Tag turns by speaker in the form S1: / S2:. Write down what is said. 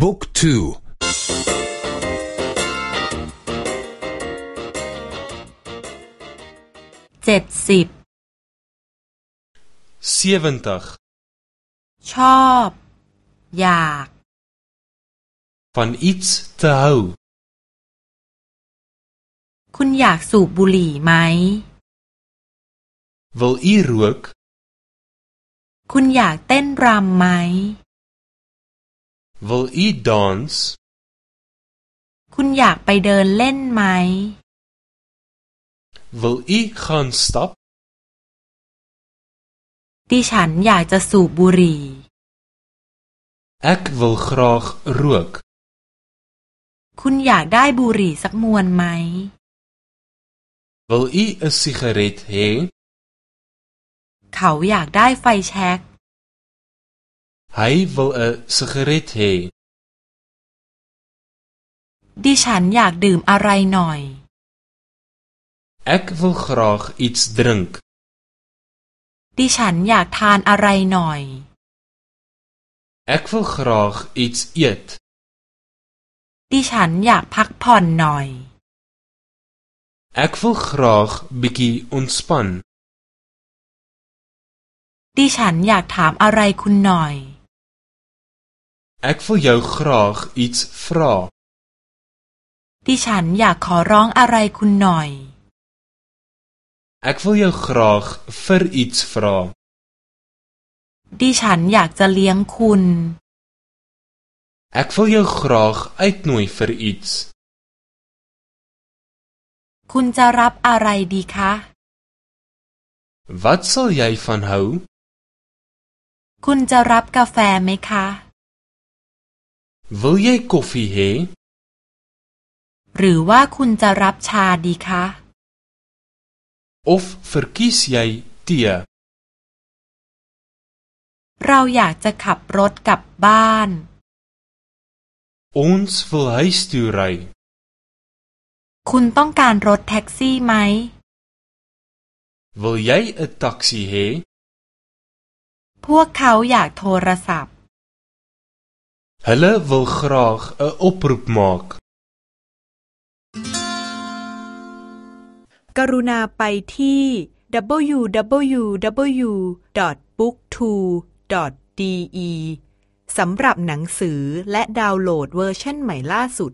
S1: บุ๊กทู
S2: เจ็ดสิบชอบ อยาก
S3: van iets te hou
S2: คุณอยากสูบบุหรี่ไหม
S3: wil u rook
S2: คุณอยากเต้นรำไหม
S3: wil u dans
S2: คุณอยากไปเดินเล่นไหม
S3: wil u gaan stap
S2: ดิฉันอยากจะสูบบุหรี่
S3: ek wil graag rook
S2: คุณอยากได้บุหรี่สักมวนไหม
S3: wil u 'n sigaret hê
S2: เขาอยากได้ไฟแช็ก
S3: hy wil 'n sigaret hê
S2: ดิฉันอยากดื่มอะไรหน่อย
S3: ek wil graag iets drink
S2: ดิฉันอยากทานอะไรหน่อย
S3: ek wil graag iets eet
S2: ดิฉันอยากพักผ่อนหน่อย
S3: ek wil graag bietjie ontspan
S2: ดิฉันอยากถามอะไรคุณหน่อย
S3: ek wil jou graag iets vra
S2: ดิฉันอยากขอร้องอะไรคุณหน่อย
S3: ek wil jou graag vir iets vra
S2: ดิฉันอยากจะเลี้ยงคุณ
S3: ek wil jou graag uitnooi vir iets
S2: คุณจะรับอะไรดีคะ
S3: wat sal jy van hou
S2: คุณจะรับกาแฟไหมคะ
S3: wil jy koffie hê
S2: หรือว่าคุณจะรับชาดีคะ
S3: of verkies jy tee
S2: เราอยากจะขับรถกลับบ้าน
S3: ons wil huis toe ry
S2: คุณต้องการรถแท็กซี่ไหม
S3: wil jy 'n taxi hê
S2: พวกเขาอยากโทรศัพท์
S3: hulle wil graag 'n oproep maak
S4: กรุณาไปที่ www.booktwo.de สำหรับหนังสือและดาวน์โหลดเวอร์ชันใหม่ล่าสุด